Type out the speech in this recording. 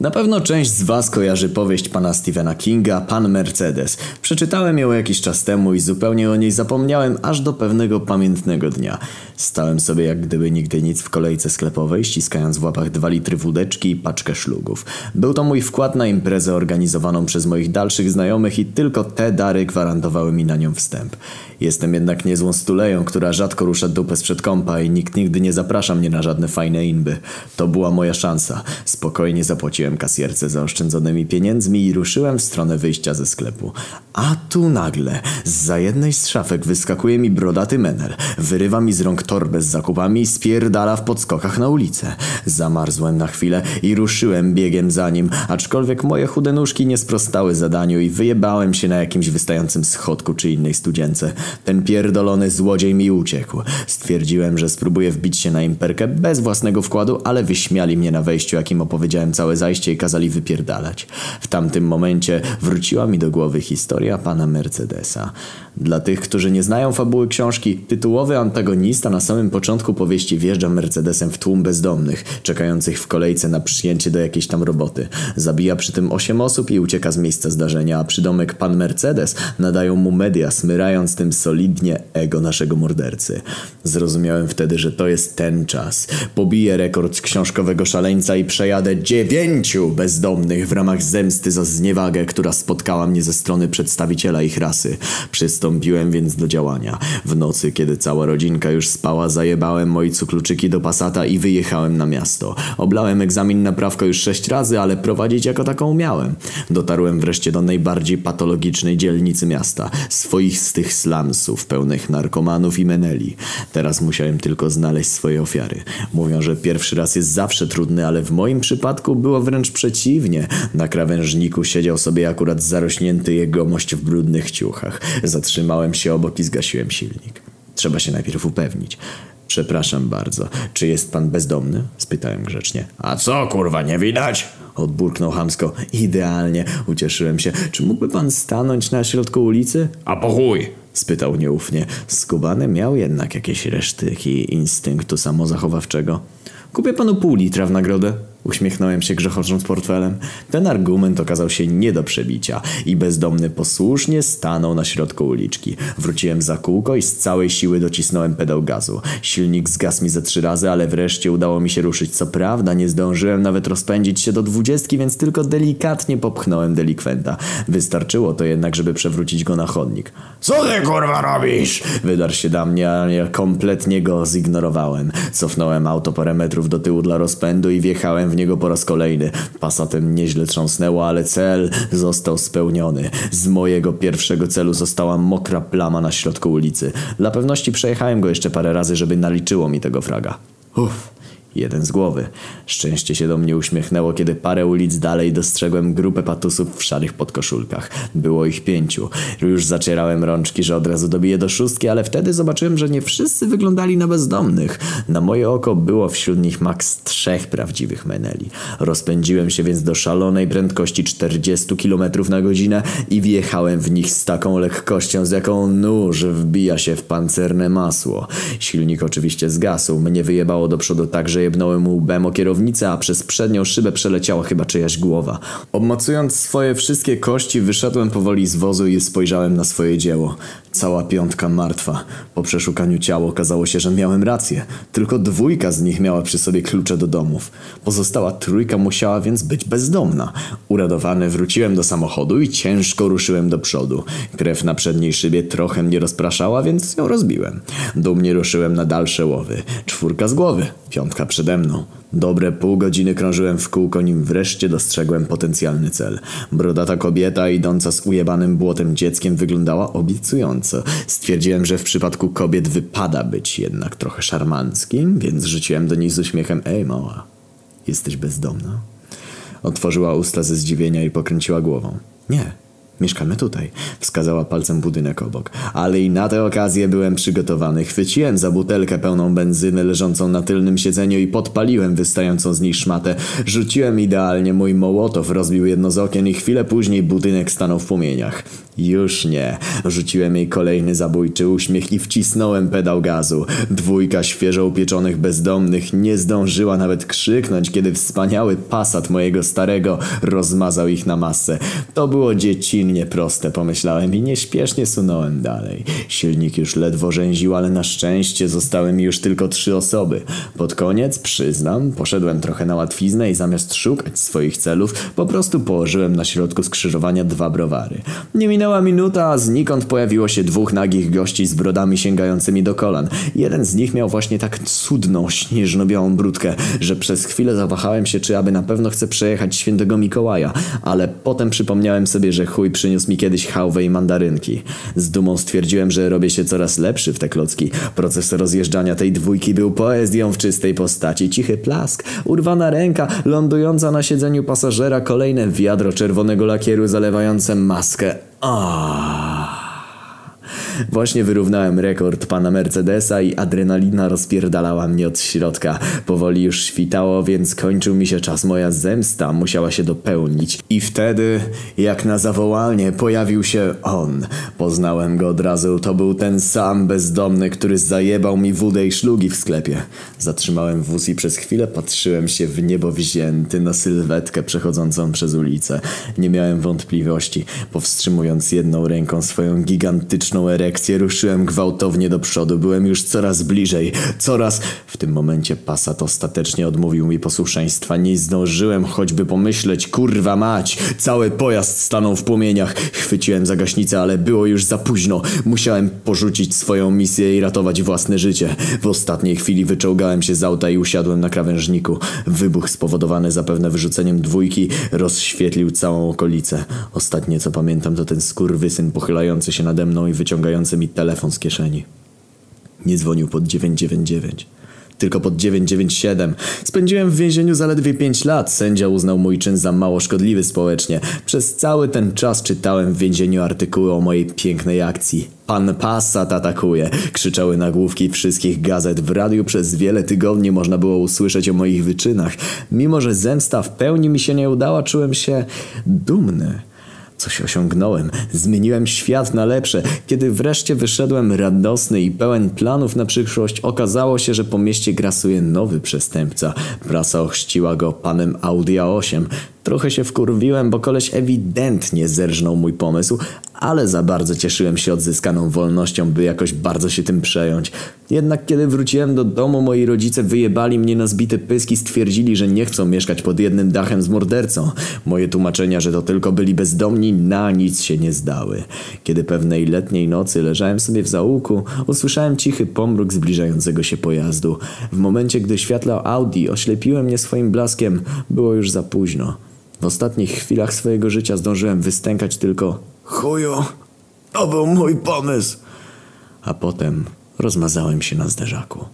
Na pewno część z Was kojarzy powieść pana Stephena Kinga, Pan Mercedes. Przeczytałem ją jakiś czas temu i zupełnie o niej zapomniałem aż do pewnego pamiętnego dnia. Stałem sobie jak gdyby nigdy nic w kolejce sklepowej, ściskając w łapach dwa litry wódeczki i paczkę szlugów. Był to mój wkład na imprezę organizowaną przez moich dalszych znajomych i tylko te dary gwarantowały mi na nią wstęp. Jestem jednak niezłą stuleją, która rzadko rusza dupę sprzed kąpa i nikt nigdy nie zaprasza mnie na żadne fajne inby. To była moja szansa. Spokojnie zapłaciłem kasjerce zaoszczędzonymi pieniędzmi i ruszyłem w stronę wyjścia ze sklepu. A tu nagle, za jednej z szafek wyskakuje mi brodaty menel, wyrywa mi z rąk torbę z zakupami i spierdala w podskokach na ulicę. Zamarzłem na chwilę i ruszyłem biegiem za nim, aczkolwiek moje chude nóżki nie sprostały zadaniu i wyjebałem się na jakimś wystającym schodku czy innej studzience. Ten pierdolony złodziej mi uciekł. Stwierdziłem, że spróbuję wbić się na imperkę bez własnego wkładu, ale wyśmiali mnie na wejściu, jakim opowiedziałem całe zajście i kazali wypierdalać. W tamtym momencie wróciła mi do głowy historia pana Mercedesa. Dla tych, którzy nie znają fabuły książki, tytułowy antagonista na samym początku powieści wjeżdża Mercedesem w tłum bezdomnych, czekających w kolejce na przyjęcie do jakiejś tam roboty. Zabija przy tym osiem osób i ucieka z miejsca zdarzenia, a przydomek pan Mercedes nadają mu media, smyrając tym solidnie ego naszego mordercy. Zrozumiałem wtedy, że to jest ten czas. Pobiję rekord książkowego szaleńca i przejadę dziewięciu bezdomnych w ramach zemsty za zniewagę, która spotkała mnie ze strony przedstawiciela ich rasy. Przystąpiłem więc do działania. W nocy, kiedy cała rodzinka już spała, zajebałem mojcu kluczyki do pasata i wyjechałem na miasto. Oblałem egzamin na prawko już sześć razy, ale prowadzić jako taką miałem. Dotarłem wreszcie do najbardziej patologicznej dzielnicy miasta. Swoich z tych slumsów, pełnych narkomanów i meneli. Teraz musiałem tylko znaleźć swoje ofiary. Mówią, że pierwszy raz jest zawsze trudny, ale w moim przypadku było wręcz przeciwnie. Na krawężniku siedział sobie akurat zarośnięty jegomość w brudnych ciuchach. Zatrzymałem się obok i zgasiłem silnik. Trzeba się najpierw upewnić. Przepraszam bardzo. Czy jest pan bezdomny? Spytałem grzecznie. A co kurwa nie widać? Odburknął hamsko. Idealnie. Ucieszyłem się. Czy mógłby pan stanąć na środku ulicy? A po chuj! Spytał nieufnie. Skubany miał jednak jakieś resztyki instynktu samozachowawczego. Kupię panu pół litra w nagrodę. Uśmiechnąłem się grzechocząc portfelem. Ten argument okazał się nie do przebicia i bezdomny posłusznie stanął na środku uliczki. Wróciłem za kółko i z całej siły docisnąłem pedał gazu. Silnik zgasł mi ze trzy razy, ale wreszcie udało mi się ruszyć. Co prawda nie zdążyłem nawet rozpędzić się do dwudziestki, więc tylko delikatnie popchnąłem delikwenta. Wystarczyło to jednak, żeby przewrócić go na chodnik. Co ty kurwa robisz? Wydarł się do mnie, ale ja kompletnie go zignorowałem. Cofnąłem auto parę metrów do tyłu dla rozpędu i wjechałem w niego po raz kolejny. Pasatem nieźle trząsnęło, ale cel został spełniony. Z mojego pierwszego celu została mokra plama na środku ulicy. Dla pewności przejechałem go jeszcze parę razy, żeby naliczyło mi tego fraga. Uff. Jeden z głowy. Szczęście się do mnie uśmiechnęło, kiedy parę ulic dalej dostrzegłem grupę patusów w szarych podkoszulkach. Było ich pięciu. Już zacierałem rączki, że od razu dobiję do szóstki, ale wtedy zobaczyłem, że nie wszyscy wyglądali na bezdomnych. Na moje oko było wśród nich maks trzech prawdziwych meneli. Rozpędziłem się więc do szalonej prędkości 40 km na godzinę i wjechałem w nich z taką lekkością, z jaką nóż wbija się w pancerne masło. Silnik oczywiście zgasł. Mnie wyjebało do przodu tak, że jebnąłem łbem o kierownicę, a przez przednią szybę przeleciała chyba czyjaś głowa. Obmacując swoje wszystkie kości, wyszedłem powoli z wozu i spojrzałem na swoje dzieło. Cała piątka martwa. Po przeszukaniu ciała okazało się, że miałem rację. Tylko dwójka z nich miała przy sobie klucze do domów. Pozostała trójka musiała więc być bezdomna. Uradowany wróciłem do samochodu i ciężko ruszyłem do przodu. Krew na przedniej szybie trochę mnie rozpraszała, więc ją rozbiłem. Dumnie ruszyłem na dalsze łowy. Czwórka z głowy, piątka przede mną. Dobre pół godziny krążyłem w kółko, nim wreszcie dostrzegłem potencjalny cel. Brodata kobieta idąca z ujebanym błotem dzieckiem wyglądała obiecująco. Stwierdziłem, że w przypadku kobiet wypada być jednak trochę szarmanckim, więc rzuciłem do niej z uśmiechem Ej mała, jesteś bezdomna? Otworzyła usta ze zdziwienia i pokręciła głową. Nie, Mieszkamy tutaj, wskazała palcem budynek obok. Ale i na tę okazję byłem przygotowany. Chwyciłem za butelkę pełną benzyny leżącą na tylnym siedzeniu i podpaliłem wystającą z niej szmatę. Rzuciłem idealnie, mój mołotow rozbił jedno z okien i chwilę później budynek stanął w płomieniach. Już nie. Rzuciłem jej kolejny zabójczy uśmiech i wcisnąłem pedał gazu. Dwójka świeżo upieczonych bezdomnych nie zdążyła nawet krzyknąć, kiedy wspaniały pasat mojego starego rozmazał ich na masę. To było dziecinnie proste, pomyślałem i nieśpiesznie sunąłem dalej. Silnik już ledwo rzęził, ale na szczęście zostały mi już tylko trzy osoby. Pod koniec, przyznam, poszedłem trochę na łatwiznę i zamiast szukać swoich celów, po prostu położyłem na środku skrzyżowania dwa browary. Nie minęła minuta, a znikąd pojawiło się dwóch nagich gości z brodami sięgającymi do kolan. Jeden z nich miał właśnie tak cudną, śnieżno-białą brudkę, że przez chwilę zawahałem się, czy aby na pewno chcę przejechać świętego Mikołaja, ale potem przypomniałem sobie, że chuj przyniósł mi kiedyś hałwę i mandarynki. Z dumą stwierdziłem, że robię się coraz lepszy w te klocki. Proces rozjeżdżania tej dwójki był poezją w czystej postaci. Cichy plask, urwana ręka, lądująca na siedzeniu pasażera, kolejne wiadro czerwonego lakieru zalewające maskę. Ah. Właśnie wyrównałem rekord pana Mercedesa i adrenalina rozpierdalała mnie od środka. Powoli już świtało, więc kończył mi się czas. Moja zemsta musiała się dopełnić. I wtedy, jak na zawołanie, pojawił się on. Poznałem go od razu. To był ten sam bezdomny, który zajebał mi wódę i szlugi w sklepie. Zatrzymałem wóz i przez chwilę patrzyłem się w niebo wzięty na sylwetkę przechodzącą przez ulicę. Nie miałem wątpliwości. Powstrzymując jedną ręką swoją gigantyczną erekcję, ruszyłem gwałtownie do przodu. Byłem już coraz bliżej, coraz... W tym momencie Passat ostatecznie odmówił mi posłuszeństwa. Nie zdążyłem choćby pomyśleć, kurwa mać! Cały pojazd stanął w płomieniach. Chwyciłem za gaśnicę, ale było już za późno. Musiałem porzucić swoją misję i ratować własne życie. W ostatniej chwili wyczołgałem się z auta i usiadłem na krawężniku. Wybuch spowodowany zapewne wyrzuceniem dwójki rozświetlił całą okolicę. Ostatnie co pamiętam to ten skurwysyn pochylający się nade mną i wyciągający mi telefon z kieszeni. Nie dzwonił pod 999 tylko pod 997. Spędziłem w więzieniu zaledwie 5 lat. Sędzia uznał mój czyn za mało szkodliwy społecznie. Przez cały ten czas czytałem w więzieniu artykuły o mojej pięknej akcji. Pan Passat atakuje! Krzyczały nagłówki wszystkich gazet. W radiu przez wiele tygodni można było usłyszeć o moich wyczynach. Mimo, że zemsta w pełni mi się nie udała, czułem się dumny. Coś osiągnąłem, zmieniłem świat na lepsze. Kiedy wreszcie wyszedłem radosny i pełen planów na przyszłość, okazało się, że po mieście grasuje nowy przestępca. Prasa ochrzciła go panem Audi A8. Trochę się wkurwiłem, bo koleś ewidentnie zerżnął mój pomysł, ale za bardzo cieszyłem się odzyskaną wolnością, by jakoś bardzo się tym przejąć. Jednak kiedy wróciłem do domu, moi rodzice wyjebali mnie na zbite pyski, stwierdzili, że nie chcą mieszkać pod jednym dachem z mordercą. Moje tłumaczenia, że to tylko byli bezdomni, na nic się nie zdały. Kiedy pewnej letniej nocy leżałem sobie w zaułku, usłyszałem cichy pomruk zbliżającego się pojazdu. W momencie, gdy światła Audi oślepiły mnie swoim blaskiem, było już za późno. W ostatnich chwilach swojego życia zdążyłem wystękać tylko Chuju, to był mój pomysł. A potem rozmazałem się na zderzaku.